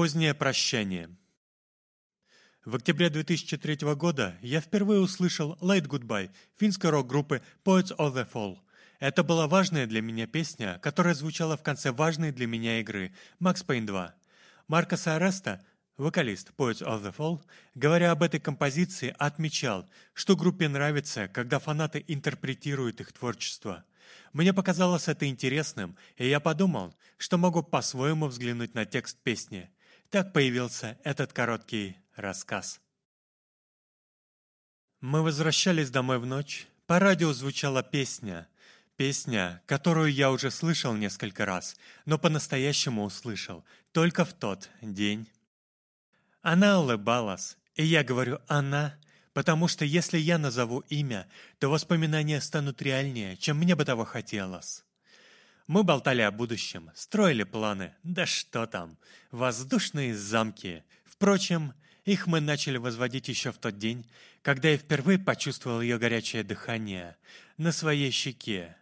Позднее прощание. В октябре 2003 года я впервые услышал «Late Goodbye» финской рок-группы Poets of the Fall. Это была важная для меня песня, которая звучала в конце важной для меня игры «Max Payne 2». Маркос Ареста, вокалист Poets of the Fall, говоря об этой композиции, отмечал, что группе нравится, когда фанаты интерпретируют их творчество. Мне показалось это интересным, и я подумал, что могу по-своему взглянуть на текст песни. Так появился этот короткий рассказ. Мы возвращались домой в ночь. По радио звучала песня. Песня, которую я уже слышал несколько раз, но по-настоящему услышал только в тот день. Она улыбалась, и я говорю «она», потому что если я назову имя, то воспоминания станут реальнее, чем мне бы того хотелось. Мы болтали о будущем, строили планы, да что там, воздушные замки. Впрочем, их мы начали возводить еще в тот день, когда я впервые почувствовал ее горячее дыхание на своей щеке.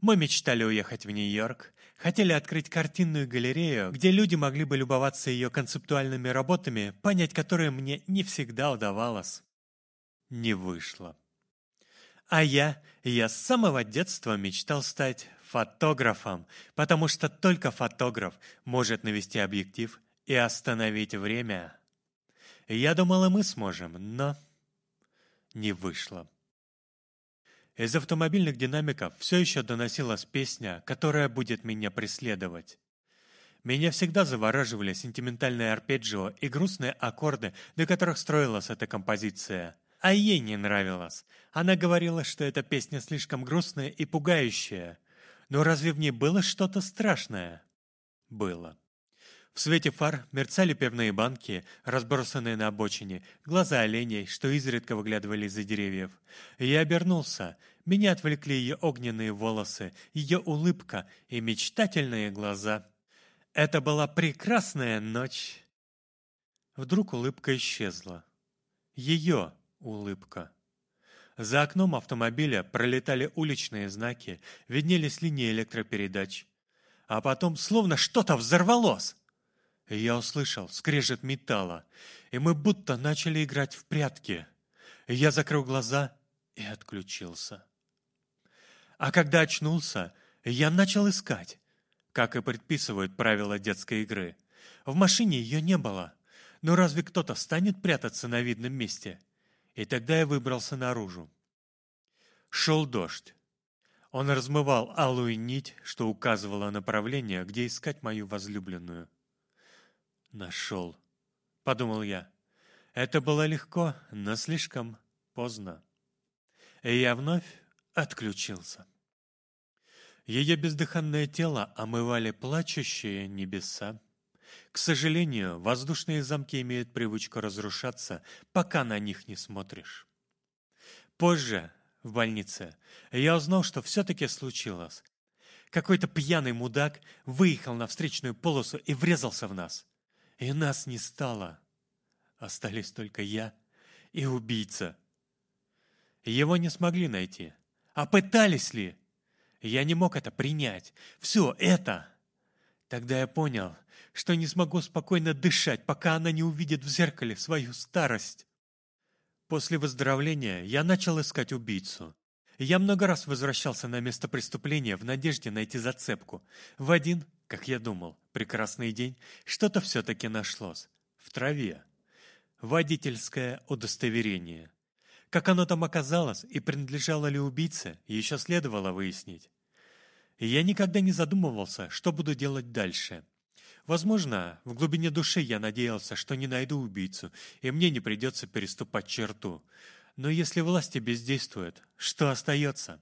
Мы мечтали уехать в Нью-Йорк, хотели открыть картинную галерею, где люди могли бы любоваться ее концептуальными работами, понять которые мне не всегда удавалось. Не вышло. А я, я с самого детства мечтал стать фотографом, потому что только фотограф может навести объектив и остановить время. Я думал, и мы сможем, но не вышло. Из автомобильных динамиков все еще доносилась песня, которая будет меня преследовать. Меня всегда завораживали сентиментальные арпеджио и грустные аккорды, до которых строилась эта композиция. А ей не нравилось. Она говорила, что эта песня слишком грустная и пугающая. Но разве в ней было что-то страшное? Было. В свете фар мерцали пивные банки, разбросанные на обочине, глаза оленей, что изредка выглядывали из-за деревьев. я обернулся. Меня отвлекли ее огненные волосы, ее улыбка и мечтательные глаза. Это была прекрасная ночь. Вдруг улыбка исчезла. Ее улыбка. За окном автомобиля пролетали уличные знаки, виднелись линии электропередач. А потом словно что-то взорвалось. Я услышал скрежет металла, и мы будто начали играть в прятки. Я закрыл глаза и отключился. А когда очнулся, я начал искать, как и предписывают правила детской игры. В машине ее не было. Но разве кто-то станет прятаться на видном месте? И тогда я выбрался наружу. Шел дождь. Он размывал алую нить, что указывала направление, где искать мою возлюбленную. «Нашел», — подумал я. Это было легко, но слишком поздно. И я вновь отключился. Ее бездыханное тело омывали плачущие небеса. К сожалению, воздушные замки имеют привычку разрушаться, пока на них не смотришь. Позже, в больнице, я узнал, что все-таки случилось. Какой-то пьяный мудак выехал на встречную полосу и врезался в нас и нас не стало. Остались только я и убийца. Его не смогли найти. А пытались ли? Я не мог это принять. Все это. Тогда я понял, что не смогу спокойно дышать, пока она не увидит в зеркале свою старость. После выздоровления я начал искать убийцу. Я много раз возвращался на место преступления в надежде найти зацепку. В один, как я думал, прекрасный день, что-то все-таки нашлось. В траве. Водительское удостоверение. Как оно там оказалось и принадлежало ли убийце, еще следовало выяснить. я никогда не задумывался, что буду делать дальше. Возможно, в глубине души я надеялся, что не найду убийцу, и мне не придется переступать черту. Но если власти бездействуют, что остается?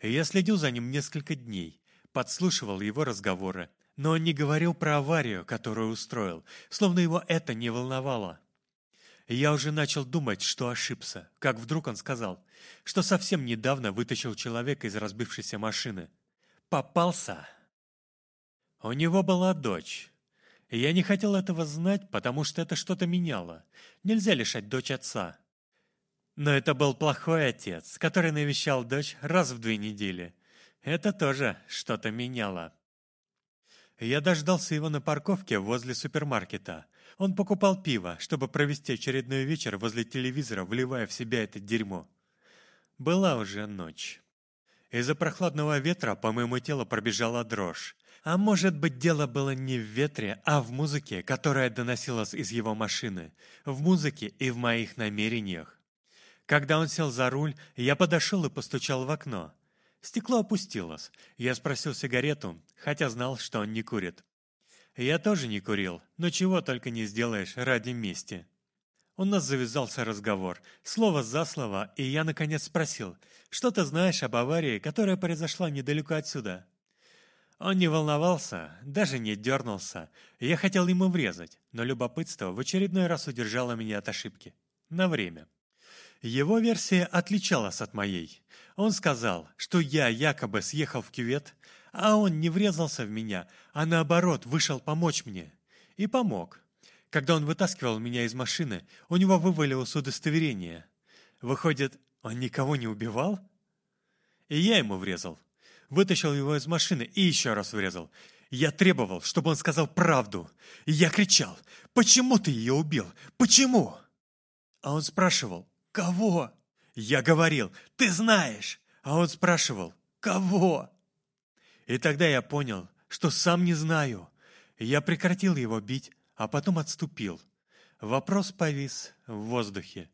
Я следил за ним несколько дней, подслушивал его разговоры, но он не говорил про аварию, которую устроил, словно его это не волновало. Я уже начал думать, что ошибся, как вдруг он сказал, что совсем недавно вытащил человека из разбившейся машины. Попался. У него была дочь. Я не хотел этого знать, потому что это что-то меняло. Нельзя лишать дочь отца. Но это был плохой отец, который навещал дочь раз в две недели. Это тоже что-то меняло. Я дождался его на парковке возле супермаркета. Он покупал пиво, чтобы провести очередной вечер возле телевизора, вливая в себя это дерьмо. Была уже ночь. Из-за прохладного ветра по моему телу пробежала дрожь. А может быть, дело было не в ветре, а в музыке, которая доносилась из его машины. В музыке и в моих намерениях. Когда он сел за руль, я подошел и постучал в окно. Стекло опустилось. Я спросил сигарету, хотя знал, что он не курит. Я тоже не курил, но чего только не сделаешь ради мести. У нас завязался разговор, слово за слово, и я наконец спросил, что ты знаешь об аварии, которая произошла недалеко отсюда? Он не волновался, даже не дернулся. Я хотел ему врезать, но любопытство в очередной раз удержало меня от ошибки. На время. Его версия отличалась от моей. Он сказал, что я якобы съехал в кювет, а он не врезался в меня, а наоборот вышел помочь мне. И помог. Когда он вытаскивал меня из машины, у него вывалилось удостоверение. Выходит, он никого не убивал? И я ему врезал вытащил его из машины и еще раз врезал. Я требовал, чтобы он сказал правду. я кричал, почему ты ее убил? Почему? А он спрашивал, кого? Я говорил, ты знаешь. А он спрашивал, кого? И тогда я понял, что сам не знаю. Я прекратил его бить, а потом отступил. Вопрос повис в воздухе.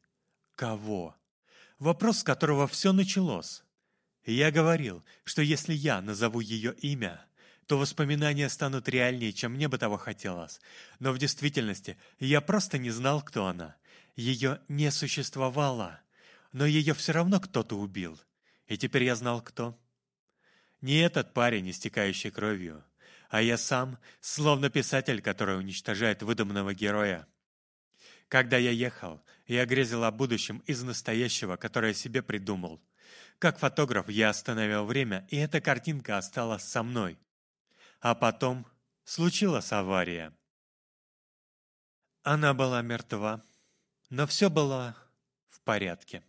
Кого? Вопрос, с которого все началось. Я говорил, что если я назову ее имя, то воспоминания станут реальнее, чем мне бы того хотелось. Но в действительности я просто не знал, кто она. Ее не существовало. Но ее все равно кто-то убил. И теперь я знал, кто. Не этот парень, истекающий кровью, а я сам, словно писатель, который уничтожает выдуманного героя. Когда я ехал, я грезил о будущем из настоящего, которое себе придумал. Как фотограф я остановил время, и эта картинка осталась со мной. А потом случилась авария. Она была мертва, но все было в порядке.